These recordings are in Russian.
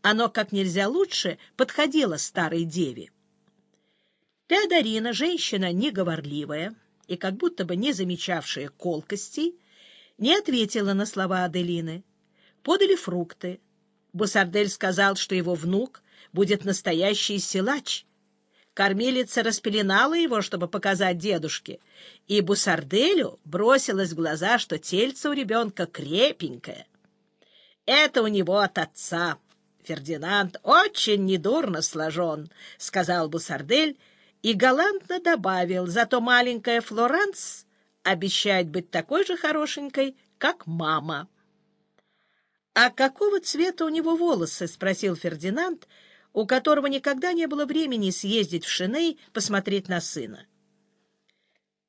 Оно как нельзя лучше подходило старой деве. Теодорина, женщина неговорливая и как будто бы не замечавшая колкостей, не ответила на слова Аделины. Подали фрукты. Бусардель сказал, что его внук будет настоящий силач. Кормилица распеленала его, чтобы показать дедушке, и Бусарделю бросилось в глаза, что тельце у ребенка крепенькое. Это у него от отца. Фердинанд очень недурно сложен, — сказал Бусардель и галантно добавил, зато маленькая Флоранс обещает быть такой же хорошенькой, как мама. — А какого цвета у него волосы? — спросил Фердинанд, у которого никогда не было времени съездить в Шиней посмотреть на сына.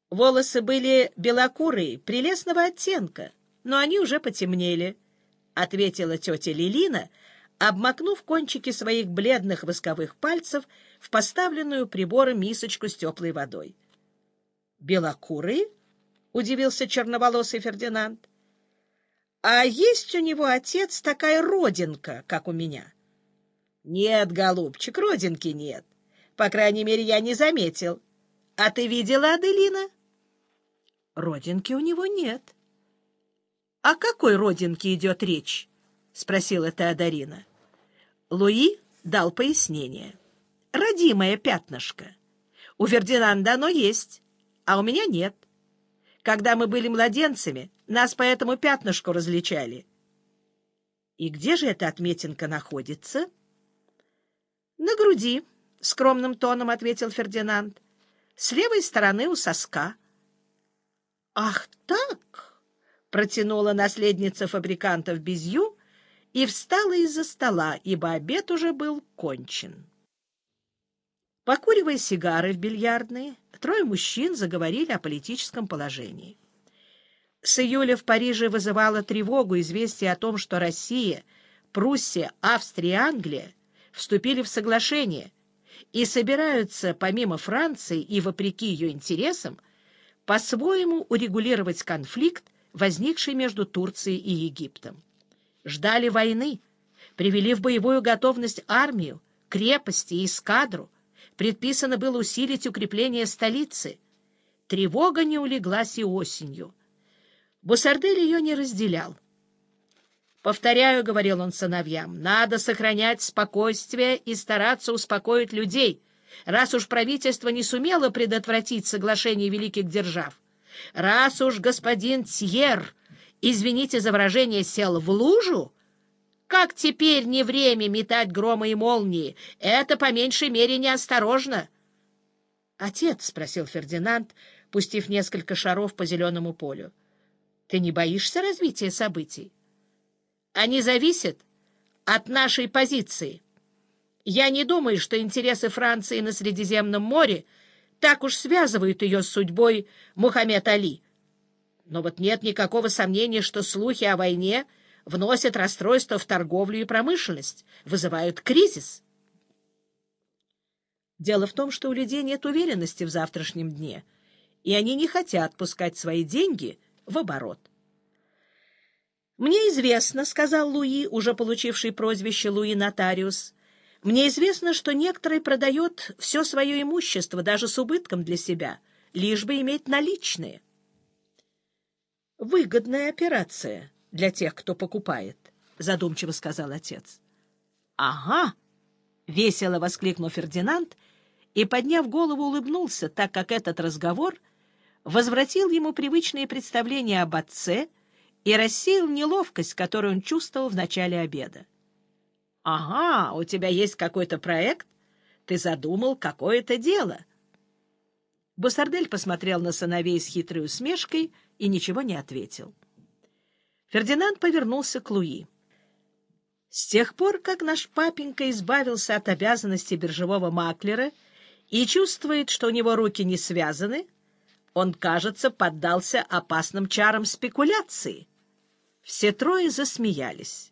Волосы были белокурые, прелестного оттенка, но они уже потемнели, — ответила тетя Лилина, обмакнув кончики своих бледных восковых пальцев в поставленную прибором мисочку с теплой водой. — Белокурые? — удивился черноволосый Фердинанд. — А есть у него отец такая родинка, как у меня? — Нет, голубчик, родинки нет. По крайней мере, я не заметил. А ты видела Аделина? — Родинки у него нет. — О какой родинке идет речь? — спросила Теодорина. Луи дал пояснение. — Родимое пятнышко. У Фердинанда оно есть, а у меня нет. — когда мы были младенцами, нас по этому пятнышку различали. — И где же эта отметинка находится? — На груди, — скромным тоном ответил Фердинанд. — С левой стороны у соска. — Ах так! — протянула наследница фабрикантов Безью и встала из-за стола, ибо обед уже был кончен. Покуривая сигары в бильярдной, трое мужчин заговорили о политическом положении. С июля в Париже вызывало тревогу известие о том, что Россия, Пруссия, Австрия и Англия вступили в соглашение и собираются, помимо Франции и вопреки ее интересам, по-своему урегулировать конфликт, возникший между Турцией и Египтом. Ждали войны, привели в боевую готовность армию, крепости и эскадру, предписано было усилить укрепление столицы. Тревога не улеглась и осенью. Бусардель ее не разделял. «Повторяю, — говорил он сыновьям, — надо сохранять спокойствие и стараться успокоить людей, раз уж правительство не сумело предотвратить соглашение великих держав. Раз уж господин Тьер, извините за выражение, сел в лужу, как теперь не время метать громы и молнии? Это, по меньшей мере, неосторожно. — Отец, — спросил Фердинанд, пустив несколько шаров по зеленому полю, — ты не боишься развития событий? — Они зависят от нашей позиции. Я не думаю, что интересы Франции на Средиземном море так уж связывают ее с судьбой Мухаммед Али. Но вот нет никакого сомнения, что слухи о войне — вносят расстройство в торговлю и промышленность, вызывают кризис. Дело в том, что у людей нет уверенности в завтрашнем дне, и они не хотят пускать свои деньги в оборот. «Мне известно, — сказал Луи, уже получивший прозвище Луи Нотариус, — мне известно, что некоторые продают все свое имущество, даже с убытком для себя, лишь бы иметь наличные. Выгодная операция, для тех, кто покупает, — задумчиво сказал отец. — Ага! — весело воскликнул Фердинанд и, подняв голову, улыбнулся, так как этот разговор возвратил ему привычные представления об отце и рассеял неловкость, которую он чувствовал в начале обеда. — Ага, у тебя есть какой-то проект? Ты задумал какое-то дело? Бусардель посмотрел на сыновей с хитрой усмешкой и ничего не ответил. — Фердинанд повернулся к Луи. С тех пор, как наш папенька избавился от обязанности биржевого маклера и чувствует, что у него руки не связаны, он, кажется, поддался опасным чарам спекуляции. Все трое засмеялись.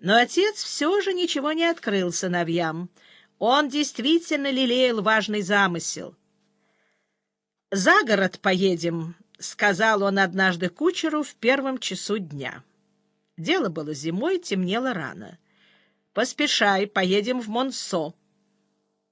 Но отец все же ничего не открыл сыновьям. Он действительно лелеял важный замысел. «За город поедем», — сказал он однажды кучеру в первом часу дня. Дело было зимой, темнело рано. Поспешай, поедем в Монсо.